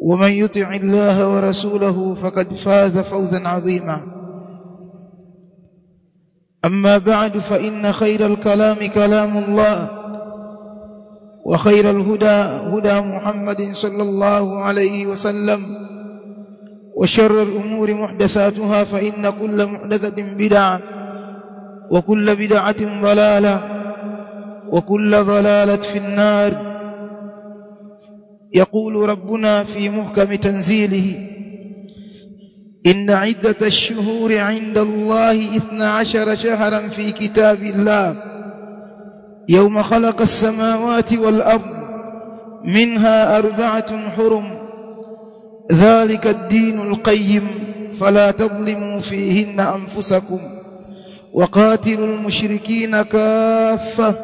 ومن يطع الله ورسوله فقد فاز فوزا عظيما. أما بعد فإن خير الكلام كلام الله وخير الهدى هدى محمد صلى الله عليه وسلم وشر الأمور محدثاتها فإن كل محدثة بدعة وكل بدعة ضلالة وكل ضلالة في النار. يقول ربنا في محكم تنزيله إن عدة الشهور عند الله إثنى عشر شهرا في كتاب الله يوم خلق السماوات والأرض منها أربعة حرم ذلك الدين القيم فلا تظلموا فيهن أنفسكم وقاتلوا المشركين كافة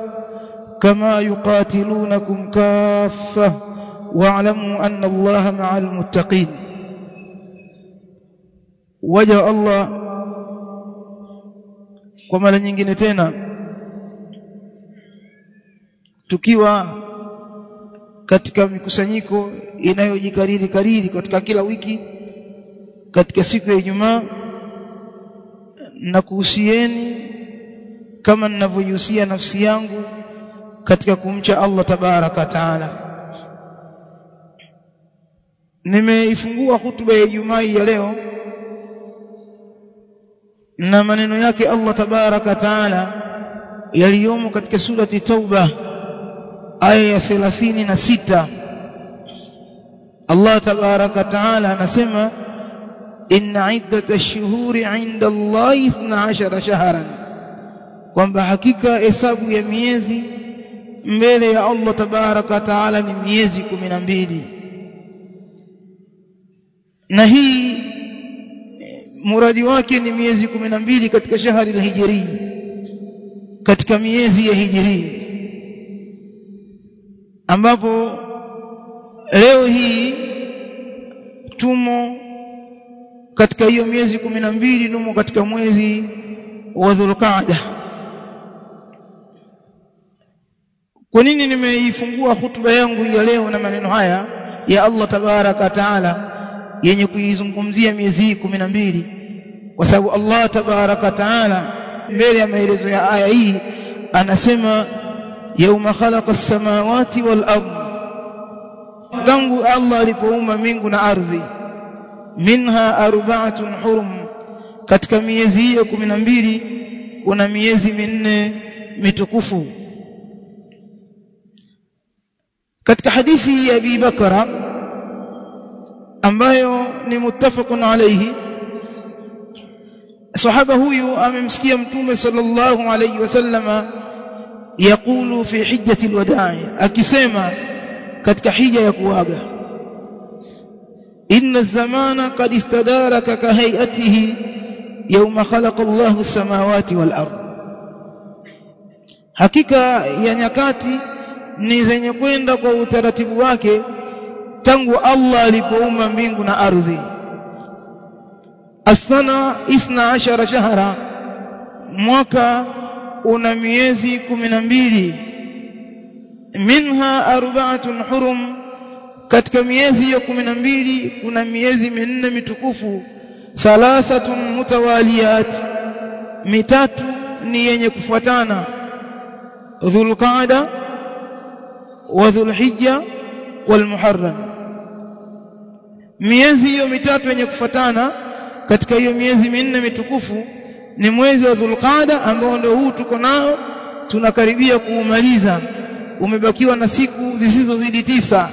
كما يقاتلونكم كافة. واعلموا أن الله مع المتقين وجاء الله kwa mara nyingine tena tukiwa katika mikusanyiko inayojikariri kariri katika kila wiki katika siku ya Ijumaa na kuhusieni kama ninavyohusia nafsi yangu katika kumcha Allah tabaraka taala Nimeifungua hutuba ya Ijumaa ya leo na maneno yake Allah tabaraka taala yaliyomo katika surati Tauba aya ya 36 Allah tabaraka taala anasema inna iddat ash-shuhuri 'inda Allah 12 shahran kwamba hakika hesabu ya miezi mbele ya Allah tabaraka taala ni miezi 12 na hii muradi wake ni miezi 12 katika shahari la hijri katika miezi ya hijri ambapo leo hii tumo katika hiyo miezi mbili tumo katika mwezi wa Dhulqaada kwa nini nimeifungua hutuba yangu ya leo na maneno haya? Ya Allah tabaraka taala yenye kuizungumzia miezi hii kumi na mbili. Kwa sababu Allah tabaraka taala mbele ya maelezo ya aya hii anasema yauma khalaqa as-samawati wal ardh tangu Allah alipoumba mbingu na ardhi minha arba'atun hurum. Katika miezi hiyo 12 kuna miezi minne mitukufu. Katika hadithi ya Abi Bakara ambayo ni muttafaqun alayhi. Sahaba huyu amemsikia mtume sallallahu alayhi wasallama yakulu fi hijjati alwadai akisema katika hija ya kuaga inna zamana qad istadaraka ka hayatihi yawma khalaqa Allahu samawati wal ard. Hakika ya nyakati ni zenye kwenda kwa utaratibu wake tangu Allah alipoumba mbingu na ardhi. Asana 12 shahra mwaka una miezi 12 minha arba'atun hurum katika miezi hiyo 12 kuna miezi minne mitukufu. Thalathatun mutawaliyat mitatu ni yenye kufuatana. Dhulqaada wa dhulhijja walmuharram miezi hiyo mitatu yenye kufatana katika hiyo miezi minne mitukufu ni mwezi wa dhulqaada ambao ndio huu tuko nao tunakaribia kuumaliza. Umebakiwa na siku zisizozidi tisa.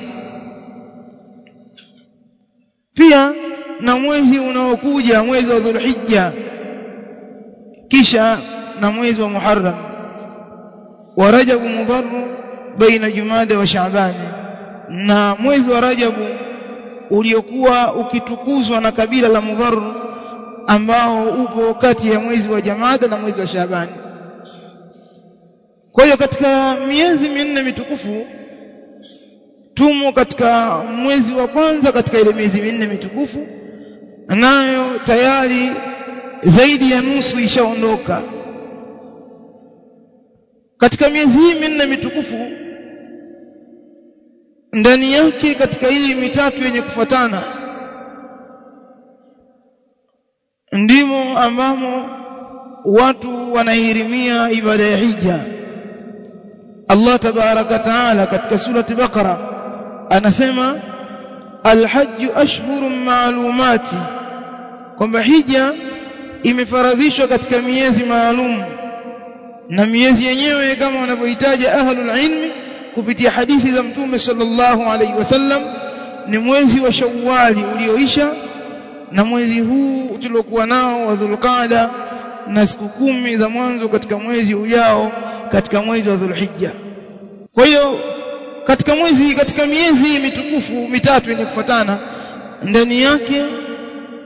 Pia na mwezi unaokuja mwezi wa dhulhijja kisha na mwezi wa muharram wa Rajab mudharru baina jumada wa Shaaban na mwezi wa rajabu uliokuwa ukitukuzwa na kabila la Mudhar ambao upo kati ya mwezi wa jamada na mwezi wa shaabani kwa hiyo katika miezi minne mitukufu tumo katika mwezi wa kwanza katika ile miezi minne mitukufu nayo tayari zaidi ya nusu ishaondoka. Katika miezi hii minne mitukufu ndani yake katika hii mitatu yenye kufuatana ndimo ambamo watu wanahirimia ibada ya hija. Allah tabaraka taala katika surati Baqara anasema alhajj ashhurun ma'lumati kwamba hija imefaradhishwa katika miezi maalum na miezi yenyewe kama wanavyohitaji ahlul ilmi kupitia hadithi za mtume sallallahu alaihi wasallam ni mwezi wa Shawwali ulioisha na mwezi huu tuliokuwa nao wa Dhulqaada na siku kumi za mwanzo katika mwezi ujao katika mwezi wa Dhulhijja. Kwa hiyo katika mwezi katika miezi mitukufu mitatu yenye kufuatana ndani yake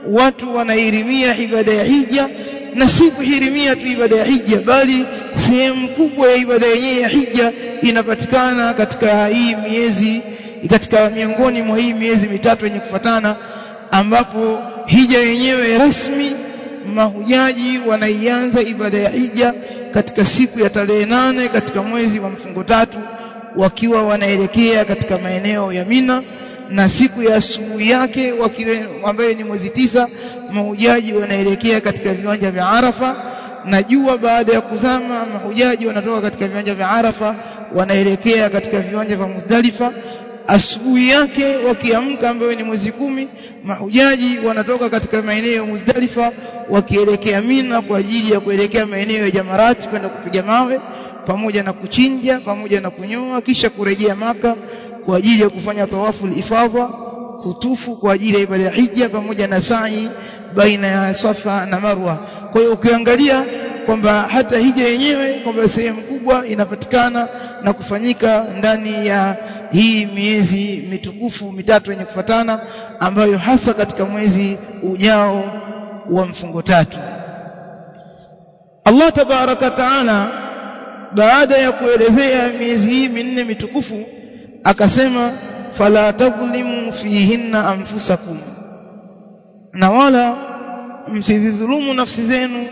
watu wanairimia ibada ya hija na si kuhirimia tu ibada ya hija bali sehemu kubwa ya ibada yenyewe ya hija inapatikana katika hii miezi katika miongoni mwa hii miezi mitatu yenye kufatana ambapo hija yenyewe rasmi mahujaji wanaianza ibada ya hija katika siku ya tarehe nane katika mwezi wa mfungo tatu wakiwa wanaelekea katika maeneo ya Mina na siku ya asubuhi yake ambayo ni mwezi tisa mahujaji wanaelekea katika viwanja vya Arafa. Na jua baada ya kuzama mahujaji wanatoka katika viwanja vya Arafa wanaelekea katika viwanja vya Muzdalifa. Asubuhi yake wakiamka ambayo ni mwezi kumi mahujaji wanatoka katika maeneo ya Muzdalifa wakielekea Mina kwa ajili ya kuelekea maeneo ya Jamarati kwenda kupiga mawe pamoja na kuchinja pamoja na kunyoa kisha kurejea maka kwa ajili ya kufanya tawafu ifadha kutufu kwa ajili ya ibada ya hija pamoja na sa'i baina ya Safa na Marwa. Kwa hiyo ukiangalia kwamba hata hija yenyewe kwamba sehemu kubwa inapatikana na kufanyika ndani ya hii miezi mitukufu mitatu yenye kufatana ambayo hasa katika mwezi ujao wa mfungo tatu. Allah tabaraka taala baada ya kuelezea miezi hii minne mitukufu akasema fala tadhlimu fihinna anfusakum. Na wala msidhulumu nafsi zenu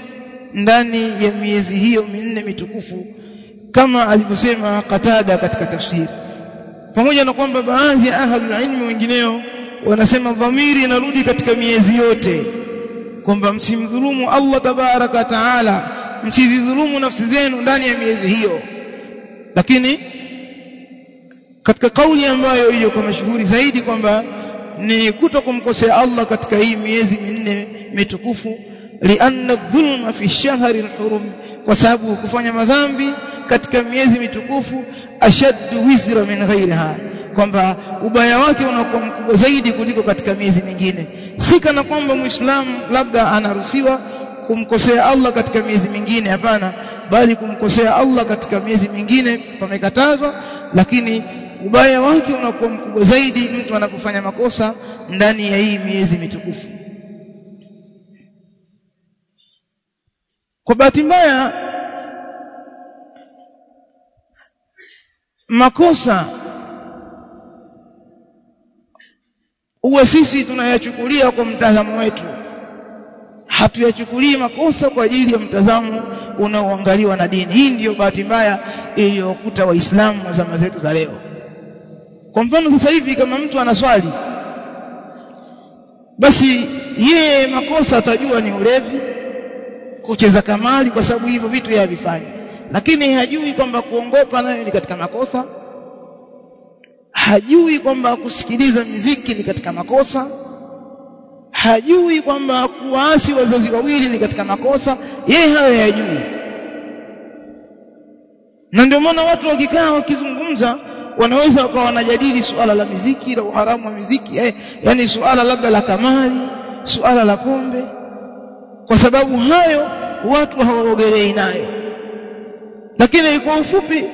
ndani ya miezi hiyo minne mitukufu kama alivyosema Qatada katika tafsiri. Pamoja na kwamba baadhi ya ahlul ilmi wengineo wanasema dhamiri inarudi katika miezi yote kwamba msimdhulumu Allah tabaraka taala msidhulumu nafsi zenu ndani ya miezi hiyo. Lakini katika kauli ambayo hiyo kwa mashuhuri zaidi kwamba ni kuto kumkosea Allah katika hii miezi minne mitukufu lianna dhulma fi shahri alhurum kwa sababu kufanya madhambi katika miezi mitukufu ashaddu wizra min ghairiha kwamba ubaya wake unakuwa mkubwa zaidi kuliko katika miezi mingine. Si kana kwamba muislamu labda anaruhusiwa kumkosea Allah katika miezi mingine hapana bali kumkosea Allah katika miezi mingine pamekatazwa lakini ubaya wake unakuwa mkubwa zaidi mtu anapofanya makosa ndani ya hii miezi mitukufu. Kwa bahati mbaya makosa huwa sisi tunayachukulia kwa mtazamo wetu. Hatuyachukulii makosa kwa ajili ya mtazamo unaoangaliwa na dini. Hii ndiyo bahati mbaya iliyokuta waislamu wa zama zetu za leo kwa mfano sasa hivi kama mtu anaswali basi yeye makosa atajua ni ulevi kucheza kamali kwa sababu hivyo vitu yeye havifanyi. Lakini hajui kwamba kuongopa nayo ni katika makosa hajui kwamba kusikiliza miziki ni katika makosa hajui kwamba kuasi wazazi wawili ni katika makosa yeye hayo hayajui. Na ndio maana watu wakikaa wakizungumza wanaweza wakawa wanajadili suala la miziki la uharamu wa miziki eh, yani suala labda la kamari suala la pombe. Kwa sababu hayo watu hawaogelei nayo. Lakini kwa ufupi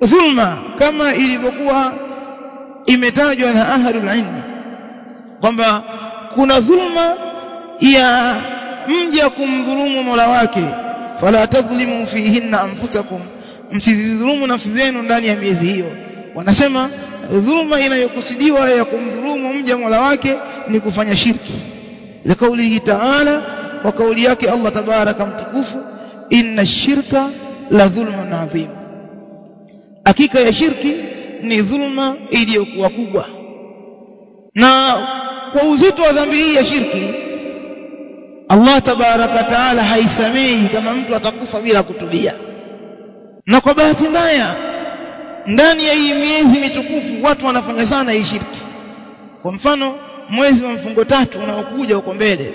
dhulma kama ilivyokuwa imetajwa na ahlul ilm kwamba kuna dhulma ya mja kumdhulumu Mola wake fala tadhlimu fihinna anfusakum msidhulumu nafsi zenu ndani ya miezi hiyo. Wanasema dhuluma inayokusudiwa ya kumdhulumu mja Mola wake ni kufanya shirki. Ya kaulihi ta'ala kwa kauli yake Allah tabaraka mtukufu inna shirka la dhulmun adhim. Hakika ya shirki ni dhulma iliyokuwa kubwa. Na kwa uzito wa dhambi hii ya shirki Allah tabaraka taala haisamehi kama mtu atakufa bila kutubia na kwa bahati mbaya ndani ya hii miezi mitukufu watu wanafanya sana hii shirki kwa mfano mwezi wa mfungo tatu unaokuja huko mbele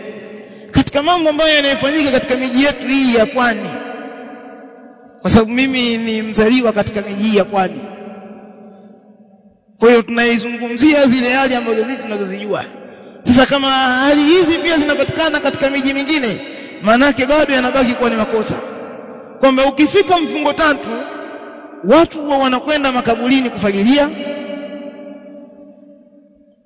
katika mambo ambayo yanayofanyika katika miji yetu hii ya pwani. Kwa sababu mimi ni mzaliwa katika miji hii ya pwani. Kwa hiyo tunaizungumzia zile hali ambazo sisi tunazozijua. Sasa kama hali hizi pia zinapatikana katika miji mingine maanake bado yanabaki kuwa ni makosa kwamba ukifika mfungo tatu watu huwa wanakwenda makaburini kufagilia.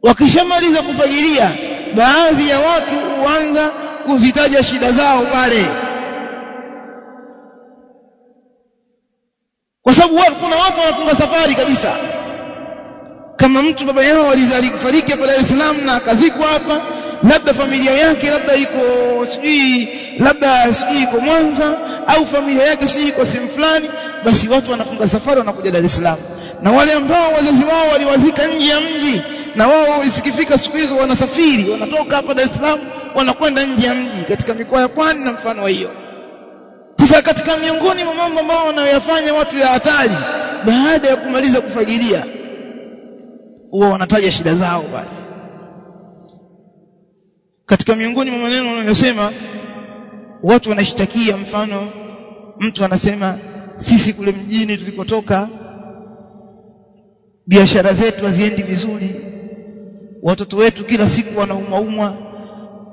Wakishamaliza kufagilia baadhi ya watu huanza kuzitaja shida zao pale. Kwa sababu kuna watu wanafunga safari kabisa. Kama mtu baba yao alifariki hapa Dar es Salaam na akazikwa hapa labda familia yake labda iko sijui labda sijui iko Mwanza au familia yake sijui iko sehemu fulani basi watu wanafunga safari wanakuja Dar es Salaam. Na wale ambao wazazi wao waliwazika nje ya mji na wao isikifika siku hizo wanasafiri wanatoka hapa Dar es Salaam wanakwenda nje ya mji katika mikoa ya pwani na mfano wa hiyo. Sasa katika miongoni mwa mambo ambao wanayoyafanya watu ya hatari baada ya kumaliza kufagilia huwa wanataja shida zao pale. Katika miongoni mwa maneno wanayosema watu wanashtakia mfano mtu anasema sisi kule mjini tulikotoka biashara zetu haziendi vizuri watoto wetu kila siku wanaumaumwa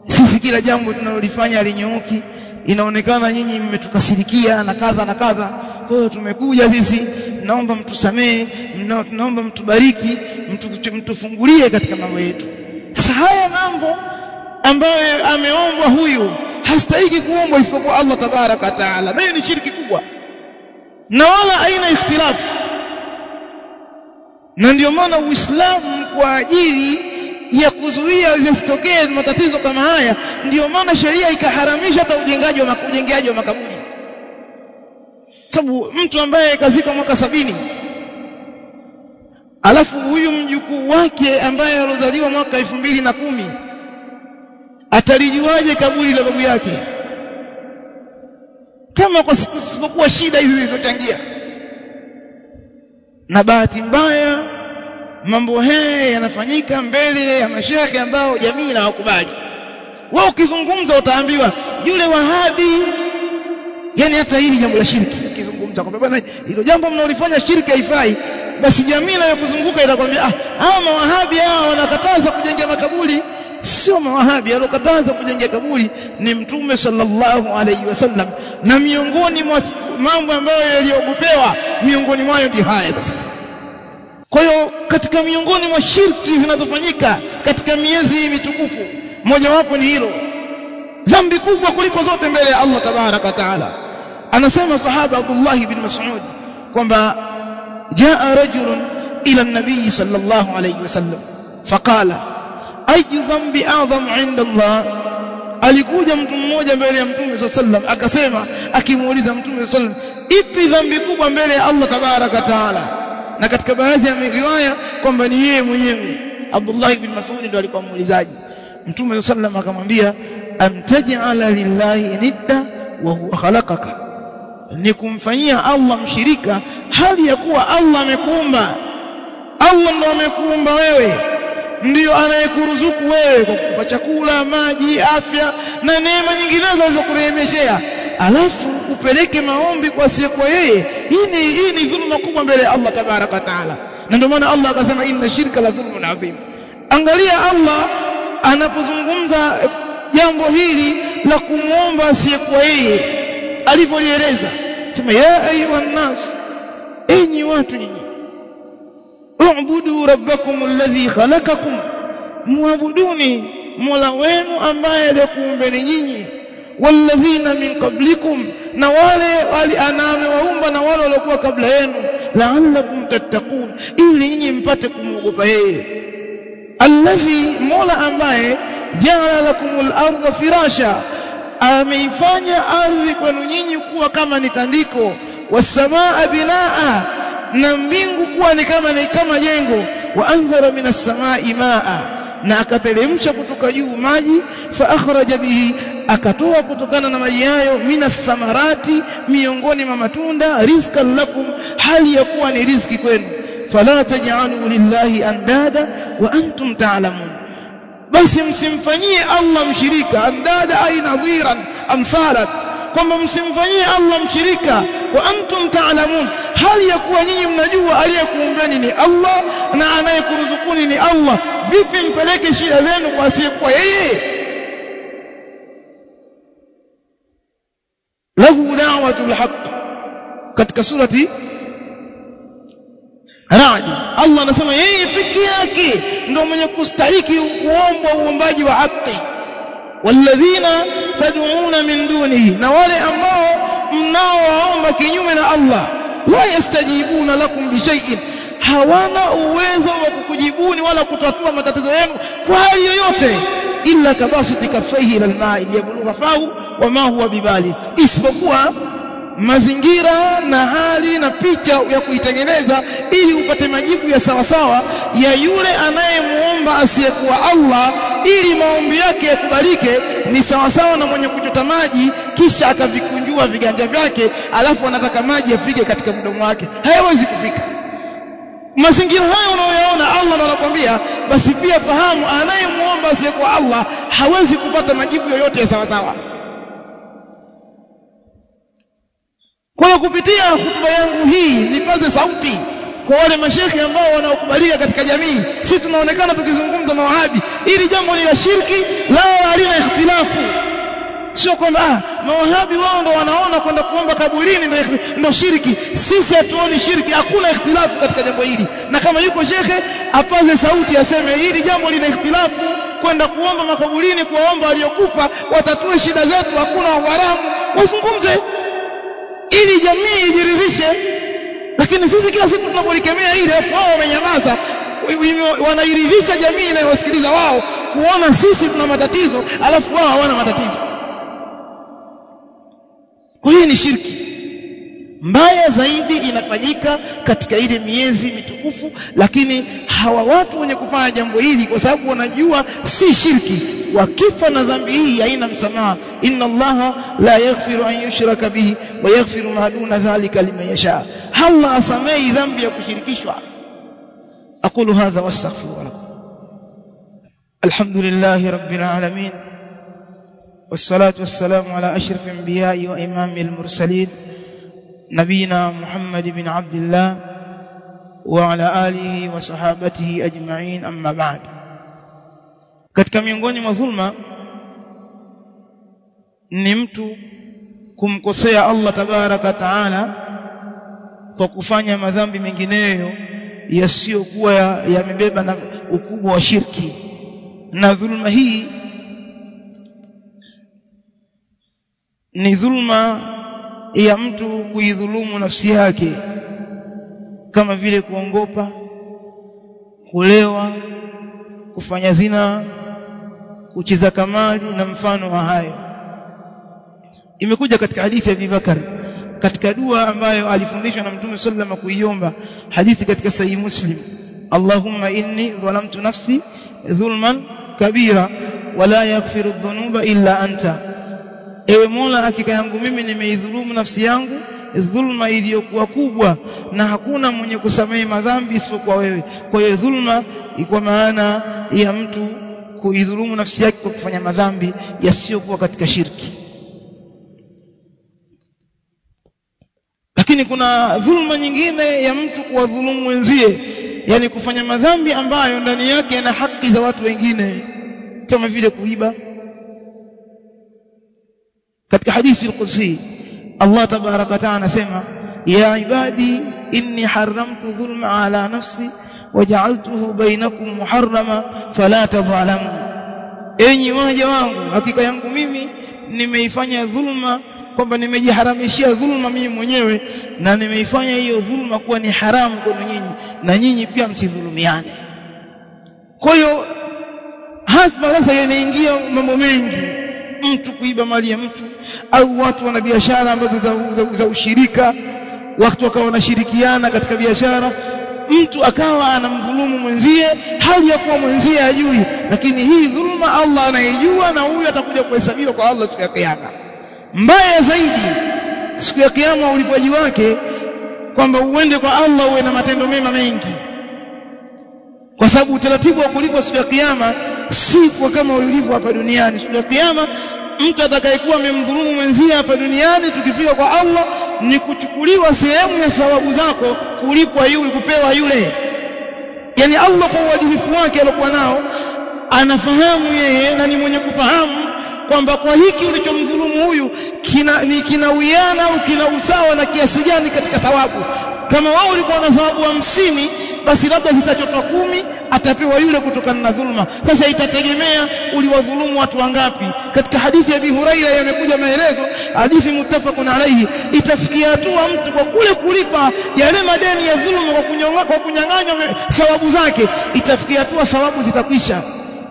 sisi kila jambo tunalolifanya alinyooki inaonekana nyinyi mmetukasirikia na kadha na kadha kwa hiyo tumekuja sisi naomba mtusamee tunaomba mtubariki mtu, mtufungulie katika mambo yetu. Sasa haya mambo ambayo ameombwa huyu hastahiki kuombwa isipokuwa Allah tabaraka taala. Nayo ni shirki kubwa. Na wala aina ikhtilafu na ndio maana Uislamu kwa ajili ya kuzuia zisitokee matatizo kama haya ndio maana sheria ikaharamisha hata ujengaji wa ujengeaji wa makaburi. Sababu mtu ambaye kazika mwaka sabini alafu huyu mjukuu wake ambaye alozaliwa mwaka elfu mbili na kumi atalijuaje kaburi la babu yake? Kama kwa sipokuwa shida hizi zilizochangia. Na bahati mbaya mambo haya yanafanyika mbele ya mashehe ambao jamii inawakubali wewe ukizungumza utaambiwa yule wahabi yani hata hili jambo la shirki. Ukizungumza kwamba bwana hilo jambo mnaolifanya shirki haifai. Basi jamii inayokuzunguka itakwambia ah hawa mawahabi hawa wanakataza kujenga makaburi sio mawahabi alokataza kujenga kaburi ni mtume sallallahu alaihi wasallam. Na miongoni mwa mambo ambayo yaliogopewa miongoni mwayo ndio haya sasa. Kwa hiyo katika miongoni mwa shirki zinazofanyika katika miezi hii mitukufu mojawapo ni hilo. Dhambi kubwa kuliko zote mbele ya Allah tabaraka taala. Anasema sahaba Abdullah ibn Mas'ud kwamba jaa rajulun ila an-nabiy sallallahu alayhi wasallam. Faqala ayu dhambi adham inda Allah alikuja mtu mmoja mbele ya mtume sallam akasema akimuuliza mtume sallam ipi dhambi kubwa mbele ya Allah tabaraka taala? Na katika baadhi ya riwaya kwamba ni yeye mwenyewe. Abdullah ibn Mas'ud ndo alikuwa muulizaji. Mtume sallam akamwambia amtaj'ala lillahi nidda wa huwa khalaqaka. Ni kumfanyia Allah mshirika hali ya kuwa Allah amekuumba Allah ndo amekuumba wewe ndiyo anayekuruzuku wewe kwa kukupa chakula maji afya na neema nyinginezo alizokurehemeshea. Alafu upeleke maombi kwa asiyekuwa yeye. Hii ni hii ni dhuluma kubwa mbele ya Allah tabaraka taala. Na ndio maana Allah akasema inna shirka la dhulmun adhim. Angalia Allah anapozungumza jambo hili la kumwomba asiyekuwa yeye. Alivyolieleza sema ya ayuha nas enyi watu nyinyi ubudu rabbakum alladhi khalaqakum. Muabuduni mola wenu ambaye alikuumbeni nyinyi. Walladhina min qablikum na wale wali anamewaumba na wale waliokuwa kabla yenu. La'allakum tattaqun ili nyinyi mpate kumwogopa yeye. Alladhi mola ambaye ja'ala lakumul ardha firasha ameifanya ardhi kwenu nyinyi kuwa kama ni tandiko. Wasamaa binaa na mbingu kuwa ni kama ni kama jengo. Wa anzara minas samai maa na akateremsha kutoka juu maji fa akhraja bihi akatoa kutokana na maji hayo minas samarati miongoni mwa matunda rizqan lakum hali ya kuwa ni riziki kwenu. Fala taj'alu lillahi andada wa antum ta'lamun. Basi msimfanyie Allah mshirika andada ay nadhiran amthalat kwamba msimfanyie Allah mshirika wa antum ta'lamun. Hali ya kuwa nyinyi mnajua aliyekuumbeni ni Allah na anayekuruzukuni ni Allah. Vipi mpeleke shida zenu kwa asiyekuwa yeye? Lahu da'watul haqq. Katika surati Radi Allah anasema yeye peke yake ndio mwenye kustahiki kuombwa uombaji wa haki. Walladhina tad'una min dunihi na wale ambao mnaowaomba kinyume na Allah la yastajibuna lakum bi shay'in hawana uwezo wa kukujibuni wala kutatua matatizo yenu kwa hali yoyote illa kabasiti kaffaihi ila alma'i liyablugha fahu wama huwa bibali isipokuwa mazingira na hali na picha ya kuitengeneza ili upate majibu ya sawasawa ya yule anayemuomba asiyekuwa Allah ili maombi yake yakubalike ni sawasawa na mwenye kuchota maji kisha akavikunjua viganja vyake alafu anataka maji yafike katika mdomo wake. Hayawezi kufika. Mazingira haya unayoyaona Allah ndo anakuambia basi pia fahamu anayemuomba asiyekuwa Allah hawezi kupata majibu yoyote ya sawasawa Kwa hiyo kupitia hutuba yangu hii nipaze sauti kwa wale mashekhi ambao wanaokubalika katika jamii. Sisi tunaonekana tukizungumza mawahabi, ili jambo ni la shirki, lao halina ikhtilafu. Sio kwamba ah, mawahabi wao ndo wanaona kwenda kuomba kaburini ndo, ndo shirki. Sisi hatuoni shirki, hakuna ikhtilafu katika jambo hili. Na kama yuko shekhe apaze sauti aseme hili jambo lina ikhtilafu, kwenda kuomba makaburini, kuwaomba waliokufa watatue shida zetu, hakuna waharamu wazungumze ili jamii ijiridhishe. Lakini sisi kila siku tunapolikemea ile wao wamenyamaza. Wanairidhisha jamii inayowasikiliza wao kuona sisi tuna matatizo alafu wao hawana matatizo. Kwa hiyo ni shirki. Mbaya zaidi inafanyika katika ile miezi mitukufu lakini hawa watu wenye kufanya jambo hili kwa sababu wanajua si shirki wakifa na dhambi hii haina msamaha inna allaha la yaghfiru an yushraka bihi wa yaghfiru ma duna dhalika liman yasha Allah asamei dhambi ya kushirikishwa aqulu hadha wastaghfiru lakum alhamdulillahi rabbil alamin والصلاه والسلام على اشرف الانبياء وامام المرسلين نبينا محمد بن عبد الله وعلى اله وصحابته اجمعين اما بعد katika miongoni mwa dhulma ni mtu kumkosea Allah tabaraka taala kwa kufanya madhambi mengineyo yasiyokuwa yamebeba ya na ukubwa wa shirki na dhulma hii ni dhulma ya mtu kuidhulumu nafsi yake kama vile kuongopa kulewa kufanya zina kucheza kamali na mfano wa hayo. Imekuja katika hadithi ya Abubakar katika dua ambayo alifundishwa na Mtume sallama kuiomba. Hadithi katika sahihi Muslim Allahumma inni dhalamtu nafsi dhulman kabira wala yaghfiru dhunuba illa anta. Ewe Mola hakika yangu mimi nimeidhulumu nafsi yangu dhulma iliyokuwa kubwa na hakuna mwenye kusamehe madhambi isipokuwa wewe. Kwa hiyo dhulma iko maana ya mtu kuidhulumu nafsi yake kwa kufanya madhambi yasiyokuwa katika shirki. Lakini kuna dhulma nyingine ya mtu kuwadhulumu wenzie yani kufanya madhambi ambayo ndani yake yana haki za watu wengine kama vile kuiba. Katika hadithi al-Qudsi Allah tabaraka taala anasema ya ibadi inni haramtu dhulma ala nafsi waja'altuhu bainakum muharrama fala tadhalamu. Enyi waja wangu hakika yangu mimi nimeifanya dhulma kwamba nimejiharamishia dhulma mimi mwenyewe na nimeifanya hiyo dhulma kuwa ni haramu kwenu nyinyi na nyinyi pia msidhulumiane. Kwa hiyo hasba sasa yanaingia mambo mengi. Mtu kuiba mali ya mtu au watu wana biashara ambazo za, za, za ushirika watu wakawa wanashirikiana katika biashara mtu akawa anamdhulumu mwenzie hali ya kuwa mwenzie ajui lakini hii dhuluma Allah anaijua na huyu atakuja kuhesabiwa kwa Allah siku ya kiyama. Mbaya zaidi siku ya kiyama ulipaji wake kwamba uende kwa Allah uwe na matendo mema mengi. Kwa sababu utaratibu wa kulipwa siku ya kiyama si kwa kama ulivyo hapa duniani. Siku ya kiyama mtu atakayekuwa amemdhulumu mwenzie hapa duniani tukifika kwa Allah ni kuchukuliwa sehemu ya sababu zako kulipwa yule kupewa yule. Yani Allah kwa uadilifu wake aliokuwa nao anafahamu yeye na ni mwenye kufahamu kwamba kwa hiki ulichomdhulumu huyu kina ni kinawiana au kina usawa na kiasi gani katika thawabu. Kama wao walikuwa na thawabu hamsini basi labda zitachotwa kumi atapewa yule kutokana na dhulma. Sasa itategemea uliwadhulumu watu wangapi. Katika hadithi ya Abi Huraira yamekuja maelezo hadithi mutafakun alayhi itafikia hatua mtu kwa kule kulipa yale madeni ya dhulma kwa kunyonga kwa kunyang'anywa thawabu zake itafikia hatua thawabu zitakwisha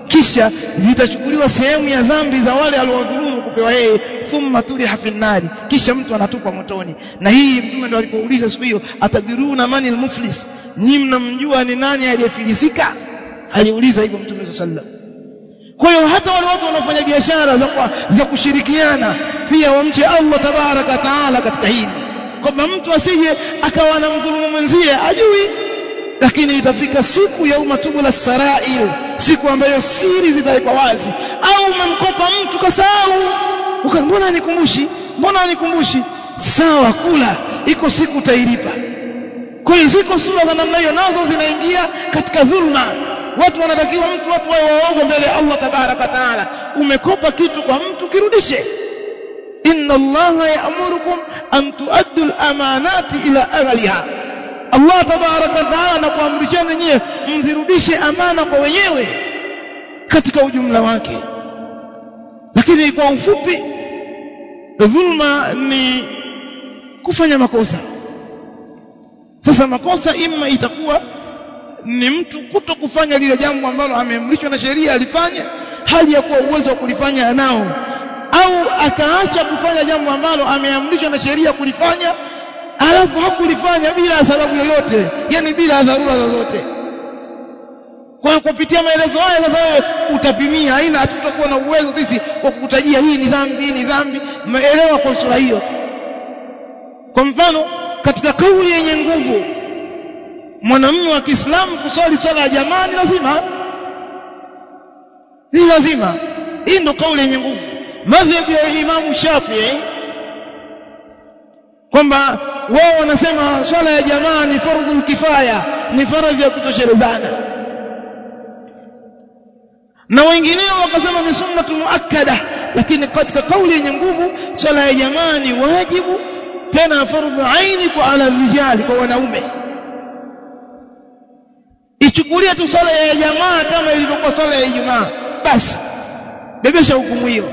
kisha zitachukuliwa sehemu ya dhambi za wale aliowadhulumu kupewa yeye thumma turiha fi nnari kisha mtu anatupwa motoni. Na hii mtume ndo alipouliza siku hiyo atadiruna mani almuflis? Nyi mnamjua ni nani aliyefilisika? Aliuliza hivyo mtume sallallahu kwa hiyo hata wale watu wanaofanya biashara za, za kushirikiana pia wamche Allah tabaraka taala katika hili. Kwamba mtu asije akawa na mdhulumu mwenzie ajui lakini itafika siku ya umatubula sarair siku ambayo siri zitawekwa wazi. Au umemkopa mtu kasahau. Ukambona nikumbushi? Mbona nikumbushi? Sawa kula. Iko siku utailipa. Kwa hiyo ziko sura za namna hiyo nazo zinaingia katika dhulma. Watu wanatakiwa mtu watu wawe waoga mbele ya Allah tabaraka taala. Umekopa kitu kwa mtu kirudishe. Inna allaha ya'murukum an tuaddu al-amanati ila ahliha Allah tabaraka taala anakuamrisheni nyie mzirudishe amana kwa wenyewe katika ujumla wake. Lakini kwa ufupi dhulma ni kufanya makosa. Sasa makosa imma itakuwa ni mtu kuto kufanya lile jambo ambalo ameamrishwa na sheria alifanye hali ya kuwa uwezo wa kulifanya anao. Au akaacha kufanya jambo ambalo ameamrishwa na sheria kulifanya alafu hakulifanya bila sababu yoyote. Yani bila dharura zozote kwa kupitia maelezo haya sasa wewe utapimia. Aina hatutakuwa na uwezo sisi wa kukutajia hii ni dhambi ni dhambi. Maelewa kwa sura hiyo? Tu kwa mfano katika kauli yenye nguvu mwanamume wa Kiislamu kuswali swala ya jamaa ni lazima. Ni lazima. Hii ndo kauli yenye nguvu. Madhhabu ya Imamu Shafi'i kwamba wao wanasema swala ya jamaa ni fardhu kifaya ni faradhi ya kutoshelezana. Na wengineo wakasema ni sunnatu muakkada lakini katika kauli yenye nguvu swala ya jamaa ni wajibu tena fardhu aini kwa ala rijali kwa wanaume. Ichukulia tu swala ya jamaa kama ilivyokuwa swala ya Ijumaa. Basi bebesha hukumu hiyo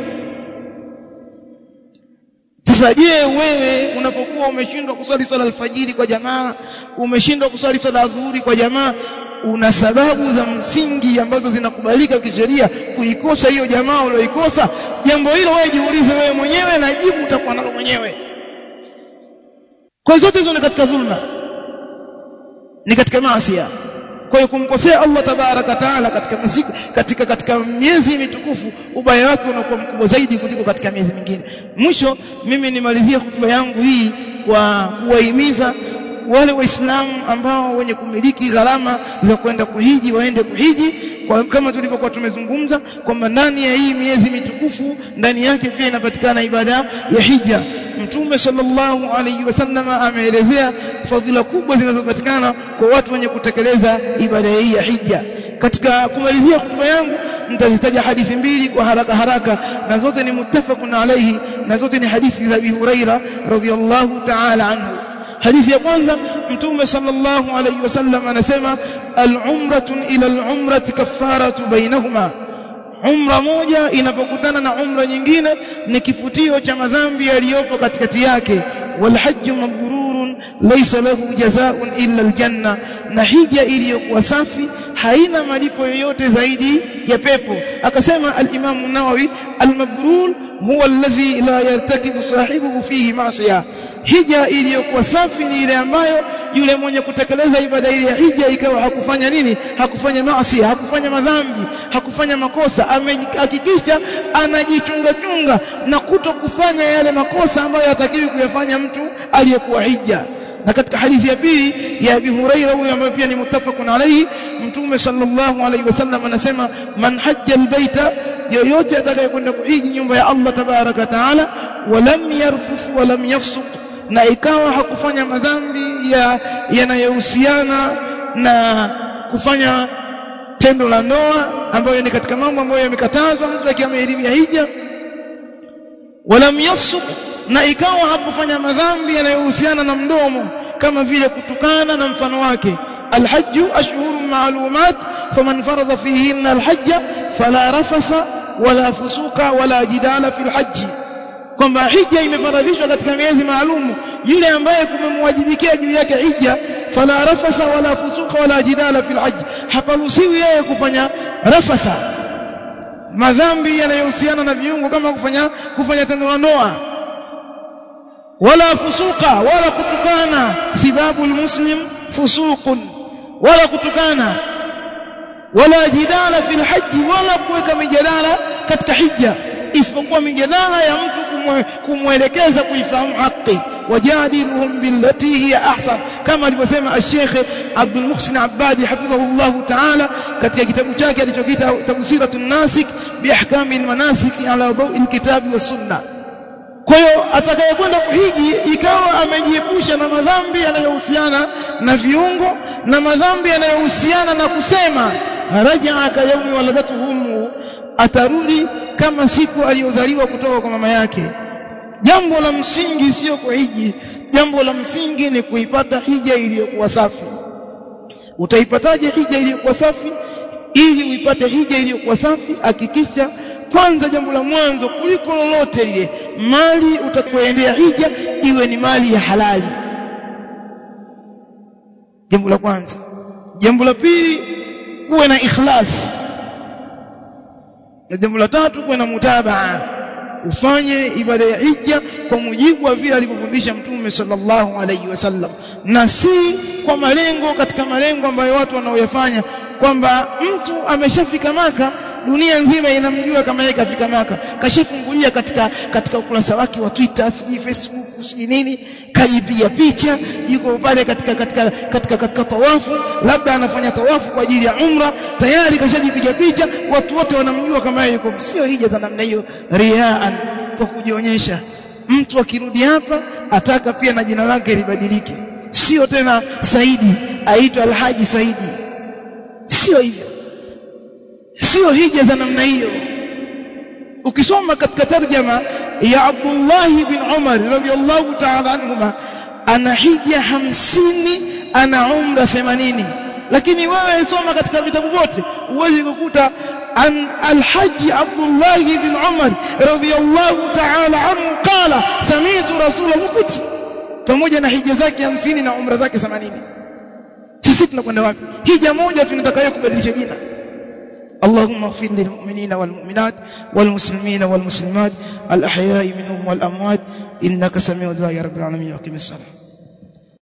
sasa je wewe unapokuwa umeshindwa kuswali swala alfajiri kwa jamaa umeshindwa kuswali swala adhuhuri kwa jamaa una sababu za msingi ambazo zinakubalika kisheria kuikosa hiyo jamaa ulioikosa? Jambo hilo wewe jiulize wewe mwenyewe na jibu utakuwa nalo mwenyewe. Kwa zote hizo ni katika dhulma ni katika maasi kwa hiyo kumkosea Allah tabaraka taala katika masiku katika katika miezi mitukufu ubaya wake unakuwa mkubwa zaidi kuliko katika miezi mingine. Mwisho mimi nimalizie hotuba yangu hii kwa kuwahimiza wale waislamu ambao wenye kumiliki gharama za kwenda kuhiji waende kuhiji. Kwa kama tulivyokuwa tumezungumza kwamba ndani ya hii miezi mitukufu ndani yake pia inapatikana ibada ya hija mtume sallallahu alayhi wasallam ameelezea fadhila kubwa zinazopatikana kwa watu wenye kutekeleza ibada hii ya hija. Katika kumalizia hotuba yangu nitazitaja hadithi mbili kwa haraka haraka na zote ni muttafaqun alayhi na zote ni hadithi za Abi Huraira radhiyallahu ta'ala anhu. Hadithi ya kwanza mtume sallallahu alayhi wasallam anasema al-umratu ila al-umrati kaffaratu bainahuma umra moja inapokutana na umra nyingine ni kifutio cha madhambi yaliyopo katikati yake. Walhajju mabrurun laysa lahu jazaa'un illa aljanna na hija iliyokuwa safi haina malipo yoyote zaidi ya pepo. Akasema al-Imam Nawawi al-mabrur huwa alladhi la yartakibu sahibuhu fihi ma'siyah hija iliyokuwa safi ni ile ambayo yule mwenye kutekeleza ibada ile ya hija ikawa hakufanya nini? Hakufanya maasi hakufanya madhambi hakufanya makosa. Amehakikisha anajichunga chunga na kuto kufanya yale makosa ambayo hatakiwi kuyafanya mtu aliyekuwa hija. Na katika hadithi ya pili ya Abi Hurairah huyo ambaye pia ni mutafakun alayhi mtume sallallahu alayhi wasallam anasema man hajja albayta yoyote atakayekwenda kuhiji nyumba ya Allah tabaraka taala walam yarfuf walam yafsuq na ikawa hakufanya madhambi ya yanayohusiana na kufanya tendo la ndoa ambayo ni katika mambo ambayo yamekatazwa mtu akiwa hija. Walam yafsuq na ikawa hakufanya madhambi yanayohusiana na mdomo kama vile kutukana na mfano wake. Alhajju ashhurun ma'lumat faman farada fihinna alhajja fala rafasa wala fusuqa wala jidala fi hajji kwamba hija imefaradhishwa katika miezi maalum. Yule ambaye kumemwajibikia juu yake hija fala rafasa wala fusuqa wala jidala fil hajj. Haparuhusiwi yeye kufanya rafasa. Madhambi yanayohusiana na viungo kama kufanya kufanya tendo ndoa. Wala fusuqa wala kutukana. Sibabu almuslim fusuqun wala kutukana. Wala jidala fil hajj wala kuweka mijadala katika hija isipokuwa mijadala ya mtu kumwelekeza kuifahamu haki. Wajadiluhum billati hiya ahsan. Kama alivyosema al-Sheikh Abdul Muhsin Abbadi hafidhahullah ta'ala katika kitabu chake alichokiita Tafsiratun Nasik biahkami al-manasik ala dawi alkitabi was sunnah kwa hiyo atakayekwenda kuhiji ikawa amejiepusha na madhambi yanayohusiana na viungo na madhambi yanayohusiana na kusema rajaa ka yaumi waladatuhum atarudi kama siku aliyozaliwa kutoka kwa mama yake. Jambo la msingi sio kuhiji jambo la msingi ni kuipata hija iliyokuwa safi. Utaipataje hija iliyokuwa safi? Ili uipate hija iliyokuwa safi hakikisha kwanza jambo la mwanzo kuliko lolote lile mali utakoendea hija iwe ni mali ya halali. Jambo la kwanza. Jambo la pili kuwe na ikhlas na jambo la tatu kuwe na mutabaa ufanye ibada ya hija kwa mujibu wa vile alivyofundisha mtume sallallahu alaihi wasallam na si kwa malengo katika malengo ambayo watu wanaoyafanya kwamba mtu ameshafika maka dunia nzima inamjua kama yeye kafika maka. Kashafungulia katika katika ukurasa wake wa Twitter sijui Facebook siji nini kajipiga picha yuko pale katika katika katika katika tawafu labda anafanya tawafu kwa ajili ya umra tayari kashajipiga picha watu wote wanamjua kama yuko. Sio hija za namna hiyo riaan kwa kujionyesha. Mtu akirudi hapa ataka pia na jina lake libadilike. Sio tena Saidi aitwa Alhaji Saidi. Sio hivyo sio hija za namna hiyo. Ukisoma katika tarjama ya Abdullah bin Umar radhiyallahu ta'ala anhuma ana hija hamsini ana umra 80 lakini wewe soma katika vitabu vyote uwezi kukuta an alhaji Abdullah bin Umar radhiyallahu ta'ala anhu qala sami'tu rasulullah mukuti. Pamoja na hija zake 50 na umra zake 80 sisi tunakwenda wapi? Hija moja tunatakayo kubadilisha jina اللهم اغفر للمؤمنين والمؤمنات والمسلمين والمسلمات الأحياء منهم والأموات إنك سميع دعاء يا رب العالمين وأقم الصلاة.